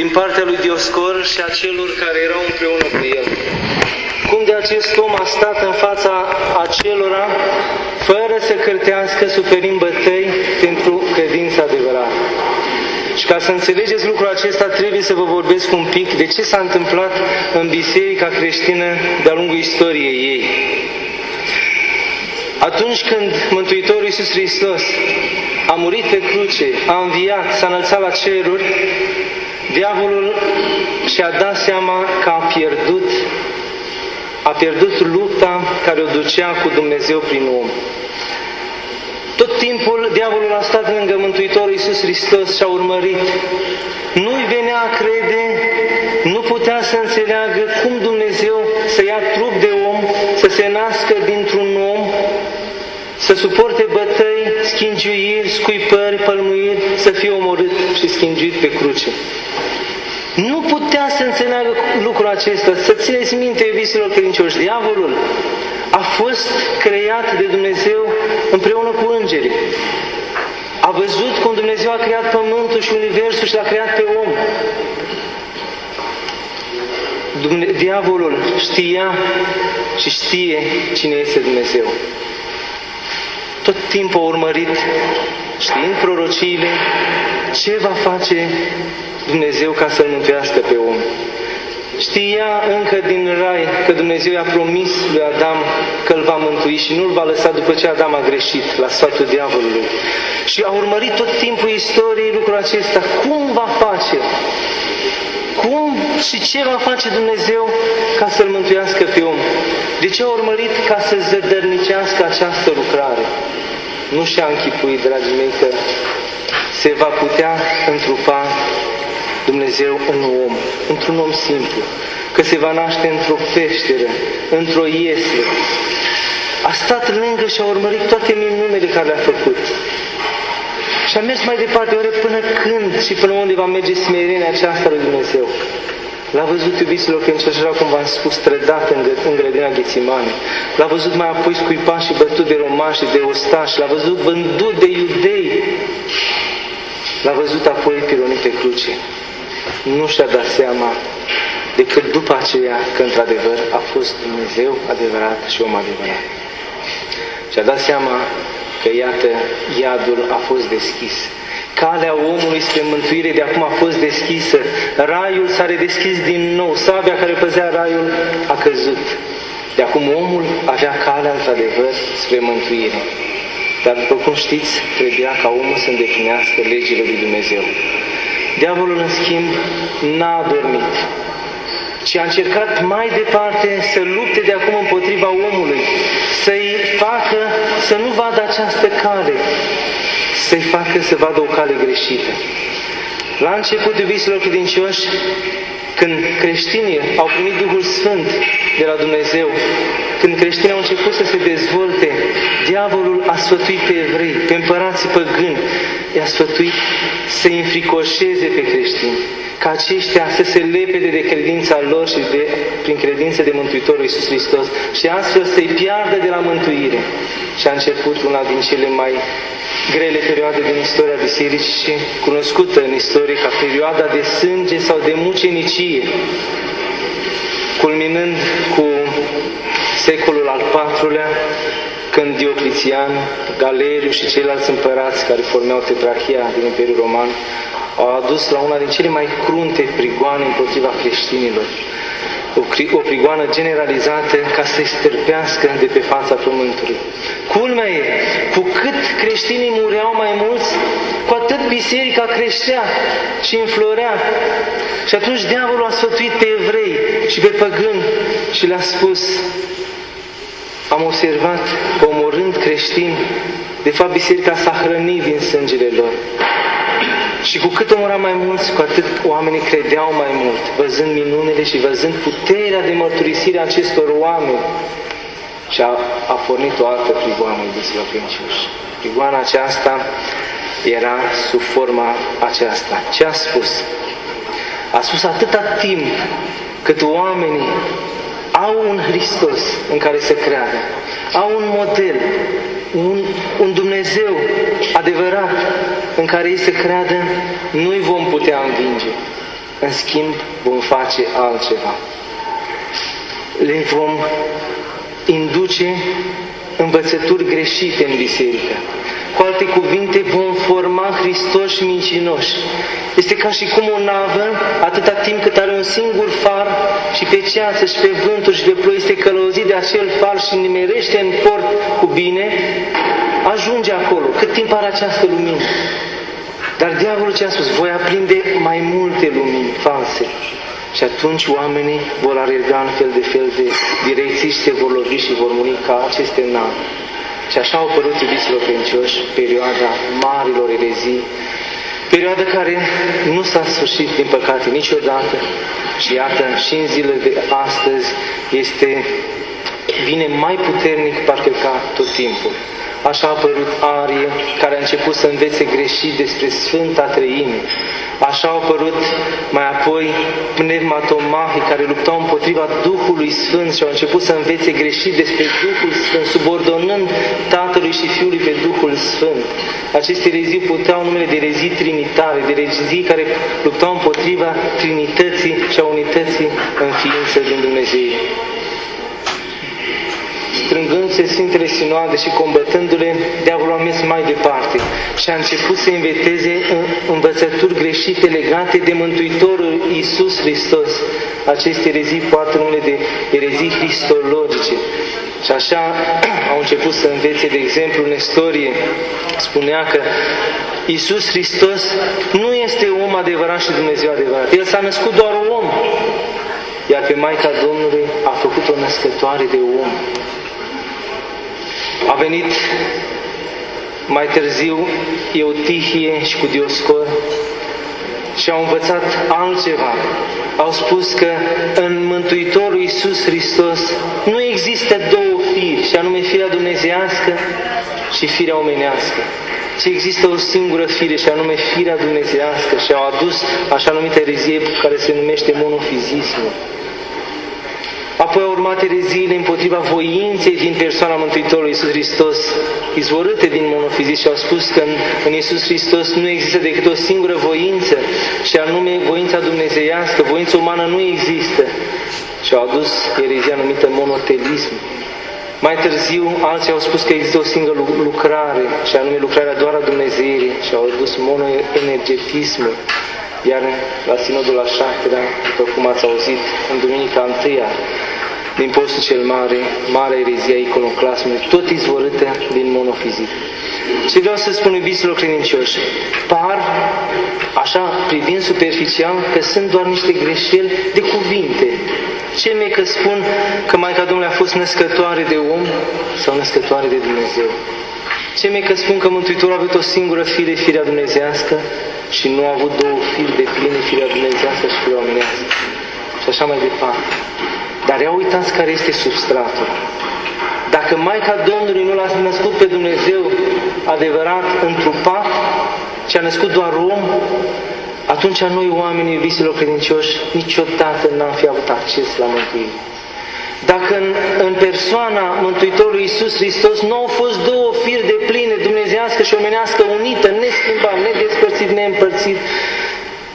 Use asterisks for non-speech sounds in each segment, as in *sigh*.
din partea lui Dioscor și a celor care erau împreună cu el. Cum de acest om a stat în fața acelora, fără să cârtească, suferind bătăi pentru credința adevărată. Și ca să înțelegeți lucrul acesta, trebuie să vă vorbesc un pic de ce s-a întâmplat în biserica creștină de-a lungul istoriei ei. Atunci când Mântuitorul Iisus Hristos a murit pe cruce, a înviat, s-a înălțat la ceruri, diavolul și-a dat seama că a pierdut, a pierdut lupta care o ducea cu Dumnezeu prin om. Tot timpul diavolul a stat lângă Mântuitorul Iisus Hristos și a urmărit. Nu-i venea a crede, nu putea să înțeleagă cum Dumnezeu să ia trup de om, să se nască dintr-un om, să suporte bătăi, schingiuiri, scuipări, pălmuiri, să fie omorât și schingiuit pe cruce. Nu putea să înțeleagă lucrul acesta. Să țineți minte, iubiților credincioși, diavolul a fost creat de Dumnezeu împreună cu îngerii. A văzut cum Dumnezeu a creat pământul și universul și l-a creat pe om. Diavolul știa și știe cine este Dumnezeu. Tot timpul a urmărit, știind prorociile, ce va face Dumnezeu ca să-l mântuiască pe om. Știa încă din rai că Dumnezeu i-a promis lui Adam că îl va mântui și nu îl va lăsa după ce Adam a greșit la sfatul diavolului. Și a urmărit tot timpul istoriei lucrul acesta. Cum va face? Cum și ce va face Dumnezeu ca să-l mântuiască pe om? De ce a urmărit ca să zădărnicească această lucrare? Nu și-a închipuit, dragii mei, că se va putea întrupa Dumnezeu în om, într-un om simplu, că se va naște într-o peșteră, într-o iesă. A stat lângă și a urmărit toate minunile care le-a făcut. Și a mers mai departe, oare până când și până unde va merge smerenia aceasta lui Dumnezeu? L-a văzut, iubiților, că așa cum v-am spus, trădat în, în grădina Ghețimane. L-a văzut mai apoi scuipat și bătut de romani și de ostași. L-a văzut vândut de iudei. L-a văzut apoi pironit pe cruce nu și-a dat seama decât după aceea că într-adevăr a fost Dumnezeu adevărat și om adevărat. Și-a dat seama că iată, iadul a fost deschis. Calea omului spre mântuire de acum a fost deschisă. Raiul s-a redeschis din nou. Sabia care păzea raiul a căzut. De acum omul avea calea într-adevăr spre mântuire. Dar după cum știți, trebuia ca omul să îndeplinească legile lui Dumnezeu. Diavolul, în schimb, n-a dormit, ci a încercat mai departe să lupte de acum împotriva omului, să-i facă să nu vadă această cale, să-i facă să vadă o cale greșită. La început, iubiților credincioși, când creștinii au primit Duhul Sfânt de la Dumnezeu, când creștinii au început să se dezvolte, diavolul a sfătuit pe evrei, pe împărații păgâni, i-a sfătuit să înfricoșeze pe creștini, ca aceștia să se lepede de credința lor și de, prin credință de Mântuitorul Iisus Hristos și astfel să-i piardă de la mântuire. Și a început una din cele mai grele perioade din istoria bisericii, cunoscută în istorie ca perioada de sânge sau de mucenicie, culminând cu secolul al IV-lea, când Diocletian, Galeriu și ceilalți împărați care formeau tetrarhia din Imperiul Roman au adus la una din cele mai crunte prigoane împotriva creștinilor. O, o prigoană generalizată ca să-i stârpească de pe fața pământului. Culmea e, cu cât creștinii mureau mai mulți, cu atât biserica creștea și înflorea. Și atunci diavolul a sfătuit pe evrei și pe păgâni și le-a spus, am observat că omorând creștini, de fapt biserica s-a hrănit din sângele lor. Și cu cât omora mai mulți, cu atât oamenii credeau mai mult, văzând minunile și văzând puterea de mărturisire a acestor oameni. Și a, a pornit o altă prigoană, iubiților credincioși. Prigoana aceasta era sub forma aceasta. Ce a spus? A spus atâta timp cât oamenii au un Hristos în care să creadă, au un model, un, un Dumnezeu adevărat în care ei să creadă, nu-i vom putea învinge. În schimb, vom face altceva. Le vom induce învățături greșite în biserică. Cu alte cuvinte, vom forma Hristoși mincinoși. Este ca și cum o navă, atâta timp cât are un singur far și pe ceață și pe vânturi și pe ploi este călăuzit de acel far și nimerește în port cu bine, ajunge acolo, cât timp are această lumină. Dar diavolul ce a spus? Voi aprinde mai multe lumini false. Și atunci oamenii vor alerga în fel de fel de direcții și se vor lovi și vor muri ca aceste nave. Și așa au apărut iubiților credincioși perioada marilor erezii, perioada care nu s-a sfârșit, din păcate, niciodată. Și iată, și în zilele de astăzi este, vine mai puternic parcă ca tot timpul. Așa a apărut Arie, care a început să învețe greșit despre Sfânta Treime. Așa au apărut mai apoi pneumatomahii care luptau împotriva Duhului Sfânt și au început să învețe greșit despre Duhul Sfânt, subordonând Tatălui și Fiului pe Duhul Sfânt. Aceste rezii puteau numele de rezii trinitare, de rezii care luptau împotriva Trinității și a unității în ființă din Dumnezeu strângându-se Sfintele Sinoade și combătându-le, diavolul a mers mai departe și a început să înveteze învățături greșite legate de Mântuitorul Iisus Hristos. Aceste erezii poate numele de erezii cristologice. Și așa *clears throat* au început să învețe, de exemplu, în istorie, spunea că Iisus Hristos nu este om adevărat și Dumnezeu adevărat. El s-a născut doar un om, iar pe Maica Domnului a făcut o născătoare de om. A venit mai târziu Eutihie și cu Dioscor și au învățat altceva. Au spus că în Mântuitorul Iisus Hristos nu există două firi, și anume firea dumnezească și firea omenească, ci există o singură fire, și anume firea dumnezească și au adus așa numită erezie care se numește monofizismul. Apoi au urmat ereziile împotriva voinței din persoana Mântuitorului Iisus Hristos, izvorâte din monofizism și au spus că în, în Iisus Hristos nu există decât o singură voință, și anume voința dumnezeiască, voința umană nu există. Și au adus erezia numită monotelism. Mai târziu, alții au spus că există o singură lucrare, și anume lucrarea doar a Dumnezeirii, și au adus monoenergetismul. Iar la Sinodul a șaptelea, după cum ați auzit, în Duminica întâia, din postul cel mare, mare erezia iconoclasmului, tot izvorâtă din monofizic. Ce vreau să spun iubiților credincioși? Par, așa, privind superficial, că sunt doar niște greșeli de cuvinte. Ce mi că spun că Maica Domnului a fost născătoare de om sau născătoare de Dumnezeu? Ce mi că spun că Mântuitorul a avut o singură fire, firea dumnezească, și nu a avut două firi de pline, firea dumnezească și firea omenească. Și așa mai departe. Dar ia uitați care este substratul. Dacă Maica Domnului nu l-a născut pe Dumnezeu adevărat, întrupat, ci a născut doar om, atunci noi, oamenii iubiților credincioși, niciodată n-am fi avut acces la mântuire. Dacă în, în persoana Mântuitorului Iisus Hristos nu au fost două firi de pline, dumnezească și omenească, unită, neschimbat, nedespărțit, neîmpărțit,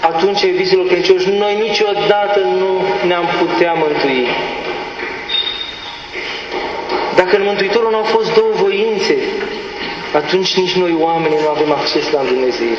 atunci, iubiților credincioși, noi niciodată nu ne-am putea mântui. Dacă în Mântuitorul nu au fost două voințe, atunci nici noi oamenii nu avem acces la Dumnezeu.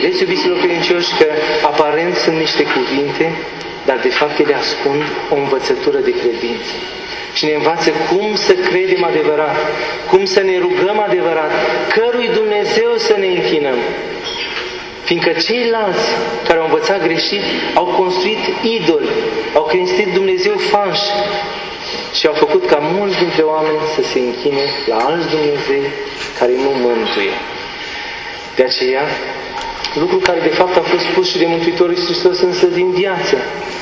Vedeți, iubiților credincioși, că aparent sunt niște cuvinte, dar de fapt ele ascund o învățătură de credință. Și ne învață cum să credem adevărat, cum să ne rugăm adevărat, cărui Dumnezeu să ne închinăm. Fiindcă ceilalți care au învățat greșit au construit idoli, au construit Dumnezeu falși și au făcut ca mulți dintre oameni să se închine la alți Dumnezei care nu mântuie. De aceea, lucru care de fapt a fost spus și de Mântuitorul Hristos însă din viață.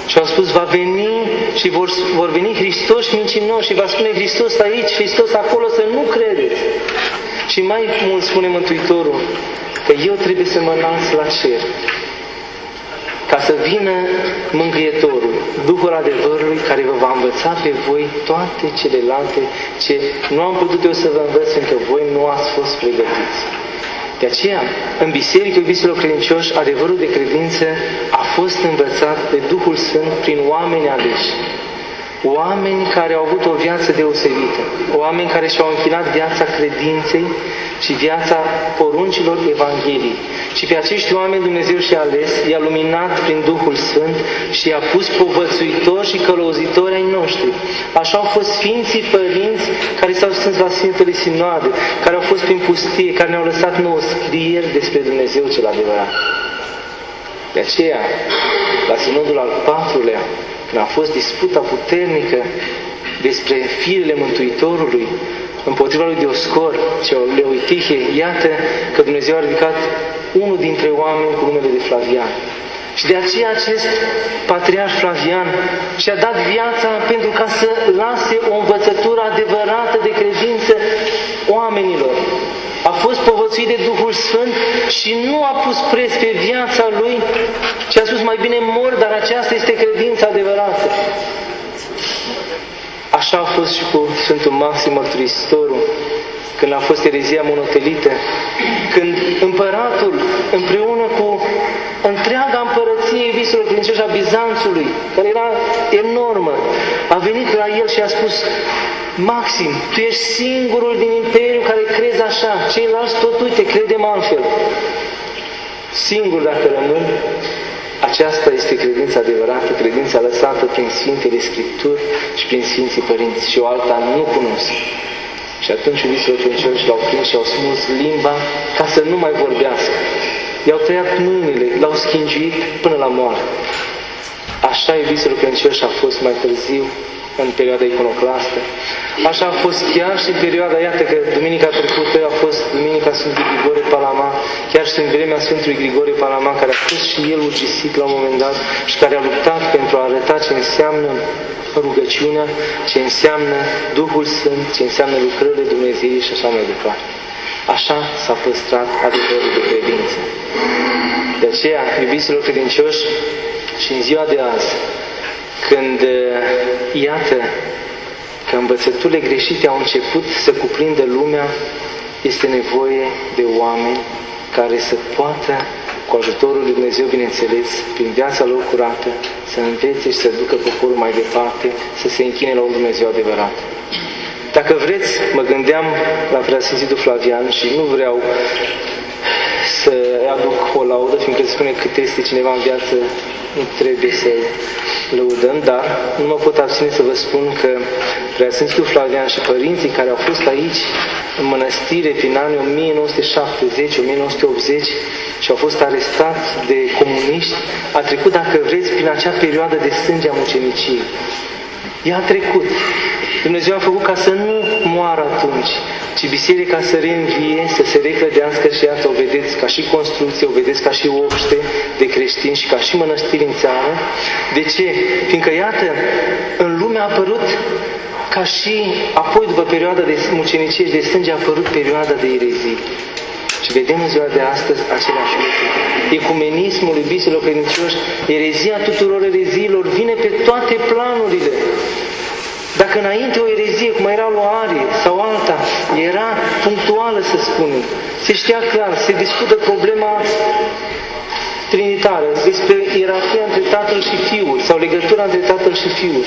Și au spus, va veni și vor, vor veni Hristos și mincinoși și va spune Hristos aici, Hristos acolo, să nu credeți. Și mai mult spune Mântuitorul, că eu trebuie să mă înalț la cer ca să vină Mângâietorul, Duhul adevărului care vă va învăța pe voi toate celelalte ce nu am putut eu să vă învăț, fiindcă voi nu ați fost pregătiți. De aceea, în biserică, iubiților credincioși, adevărul de credință a fost învățat de Duhul Sfânt prin oameni aleși. Oameni care au avut o viață deosebită, oameni care și-au închinat viața credinței și viața poruncilor Evangheliei. Și pe acești oameni Dumnezeu și-a ales, i-a luminat prin Duhul Sfânt și i-a pus povățuitori și călăuzitori ai noștri. Așa au fost Sfinții Părinți care s-au strâns la Sfintele Sinoade, care au fost prin pustie, care ne-au lăsat nouă scrieri despre Dumnezeu cel adevărat. De aceea, la Sinodul al patrulea, când a fost disputa puternică despre firile Mântuitorului împotriva lui Dioscor și Leoitihe, iată că Dumnezeu a ridicat unul dintre oameni cu numele de Flavian. Și de aceea acest patriarh Flavian și-a dat viața pentru ca să lase o învățătură adevărată de credință oamenilor. A fost povățuit de Duhul Sfânt și nu a pus preț pe viața lui, ci a spus mai bine mor, dar aceasta este credința adevărată. Așa a fost și cu Sfântul Maxim Mărturisitorul, când a fost erezia monotelită, când împăratul, împreună cu întreaga împărăție viselor credincioși a Bizanțului, care era enormă, a venit la el și a spus, Maxim, tu ești singurul din imperiu care crezi așa, ceilalți tot, uite, credem altfel. Singur dacă rămân, aceasta este credința adevărată, credința lăsată prin Sfintele Scripturi și prin Sfinții Părinți și o alta nu cunosc. Și atunci iubiților credincioși l-au prins și au smuls limba ca să nu mai vorbească. I-au tăiat mâinile, l-au schingiit până la moarte. Așa, iubiților credincioși, a fost mai târziu, în perioada iconoclastă. Așa a fost chiar și în perioada, iată că duminica trecută a fost duminica Sfântului Grigore Palama, chiar și în vremea Sfântului Grigore Palama, care a fost și el ucisit la un moment dat și care a luptat pentru a arăta ce înseamnă rugăciunea, ce înseamnă Duhul Sfânt, ce înseamnă lucrările Dumnezeu și așa mai departe. Așa s-a păstrat adevărul de credință. De aceea, iubiților credincioși, și în ziua de azi, când, iată, că învățăturile greșite au început să cuprindă lumea, este nevoie de oameni care să poată, cu ajutorul lui Dumnezeu, bineînțeles, prin viața lor curată, să învețe și să ducă poporul mai departe, să se închine la un Dumnezeu adevărat. Dacă vreți, mă gândeam la Preasfințitul Flavian și nu vreau să aduc o laudă, fiindcă spune cât este cineva în viață, nu trebuie să lăudăm, dar nu mă pot abține să vă spun că Preasfințitul Flavian și părinții care au fost aici în mănăstire prin anii 1970-1980 și au fost arestați de comuniști, a trecut, dacă vreți, prin acea perioadă de sânge a muceniciei. Ea a trecut. Dumnezeu a făcut ca să nu moară atunci, ci biserica să reînvie, să se reclădească și iată, o vedeți ca și construcție, o vedeți ca și obște de creștini și ca și mănăstiri în țară. De ce? Fiindcă, iată, în lume a apărut ca și apoi după perioada de mucenicie și de sânge a apărut perioada de erezii. Și vedem în ziua de astăzi același lucru. Ecumenismul, iubiților credincioși, erezia tuturor ereziilor vine pe toate planurile. Dacă înainte o erezie, cum era lui Arie sau alta, era punctuală, să spunem, se știa clar, se discută problema trinitară, despre ierarhia între Tatăl și Fiul, sau legătura între Tatăl și Fiul.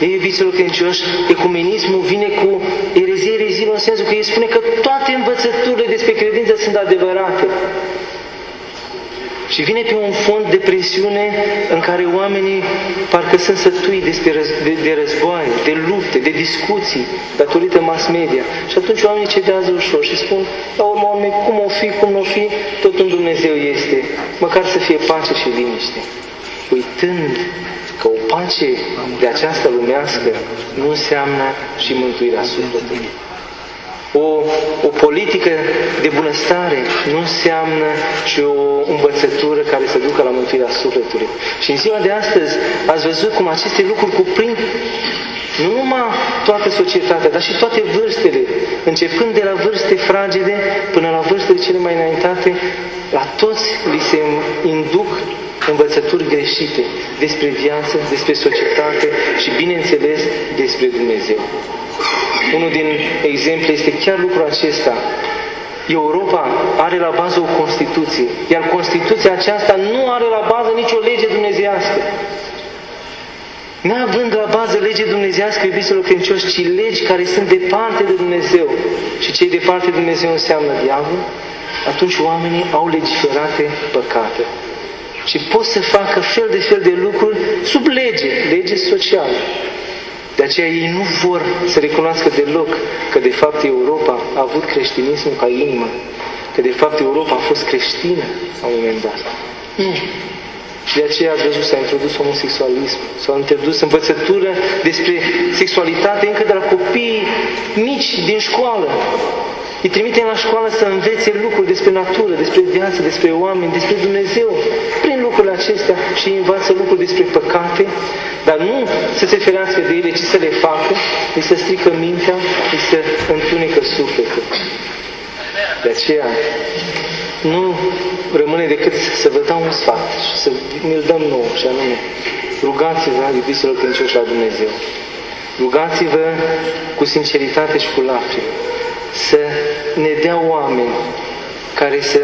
Ei, iubiților credincioși, ecumenismul vine cu erezie, erezilor în sensul că el spune că toate învățăturile despre credință sunt adevărate. Și vine pe un fond de presiune în care oamenii parcă sunt sătui despre răz, de, de războaie, de lupte, de discuții, datorită mass media. Și atunci oamenii cedează ușor și spun, la urmă urmei, cum o fi, cum nu o fi, tot în Dumnezeu este, măcar să fie pace și liniște. Uitând că o pace de această lumească nu înseamnă și mântuirea sufletului. O, o politică de bunăstare nu înseamnă și o învățătură care să ducă la mântuirea sufletului. Și în ziua de astăzi ați văzut cum aceste lucruri cuprind nu numai toată societatea, dar și toate vârstele, începând de la vârste fragede până la vârstele cele mai înaintate, la toți li se induc învățături greșite despre viață, despre societate și, bineînțeles, despre Dumnezeu. Unul din exemple este chiar lucrul acesta. Europa are la bază o Constituție, iar Constituția aceasta nu are la bază nicio lege dumnezească. Neavând la bază lege dumnezească, iubiților credincioși, ci legi care sunt departe de Dumnezeu. Și cei departe de Dumnezeu înseamnă diavol, atunci oamenii au legiferate păcate. Și pot să facă fel de fel de lucruri sub lege, lege socială. De aceea ei nu vor să recunoască deloc că de fapt Europa a avut creștinismul ca inimă, că de fapt Europa a fost creștină la un moment dat. Nu. Și de aceea Dumnezeu s-a introdus homosexualism, s-a introdus învățătură despre sexualitate încă de la copii mici din școală. Îi trimitem la școală să învețe lucruri despre natură, despre viață, despre oameni, despre Dumnezeu. Prin lucrurile acestea și învață lucruri despre păcate, dar nu să se ferească de ele, ci să le facă, îi să strică mintea, îi să întunecă sufletul. De aceea, nu rămâne decât să vă dau un sfat și să mi-l dăm nou, și anume, rugați-vă, iubiților credincioși la Dumnezeu. Rugați-vă cu sinceritate și cu lacrimi să ne dea oameni care să,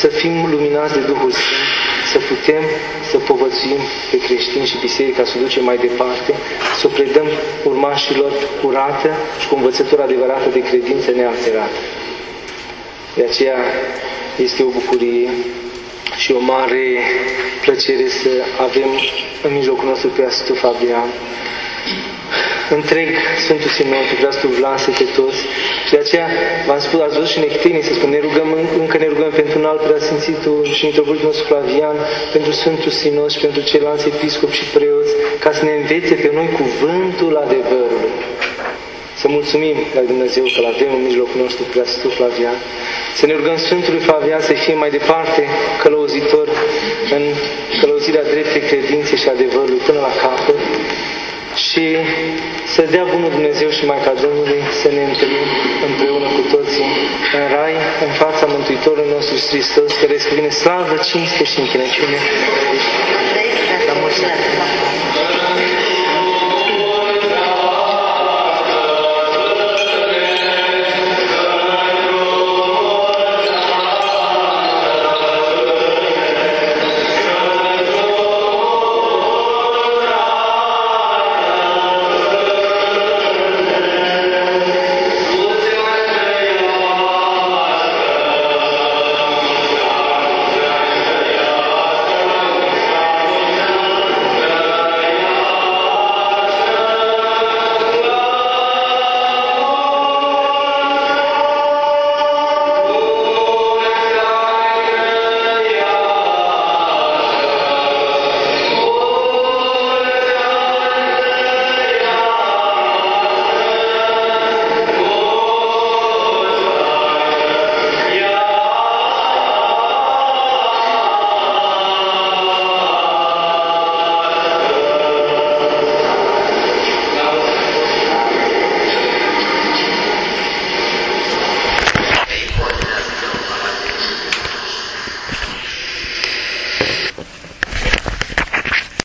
să fim luminați de Duhul Sfânt, să putem să povățuim pe creștini și biserica, să o ducem mai departe, să o predăm urmașilor curată și cu învățătură adevărată de credință nealterată. De aceea este o bucurie și o mare plăcere să avem în mijlocul nostru pe Sfântul Fabian, întreg Sfântul Simeon, pe Preastul Vlase, pe toți. Și de aceea v-am spus, ați văzut și în Ectenie, să spun, ne rugăm, încă ne rugăm pentru un alt preasfințitul și mitropolitul nostru Flavian, pentru Sfântul Sinos și pentru ceilalți episcopi și preoți, ca să ne învețe pe noi cuvântul adevărului. Să mulțumim la Dumnezeu că l avem în mijlocul nostru Preasfântul Flavian. Să ne rugăm Sfântului Flavian să fie mai departe călăuzitor în călăuzirea dreptei credinței și adevărului până la capăt și să dea Bunul Dumnezeu și Maica Domnului să ne întâlnim împreună cu toții în Rai, în fața Mântuitorului nostru Hristos, care este vine slavă, cinste și închinăciune. La mulți ani!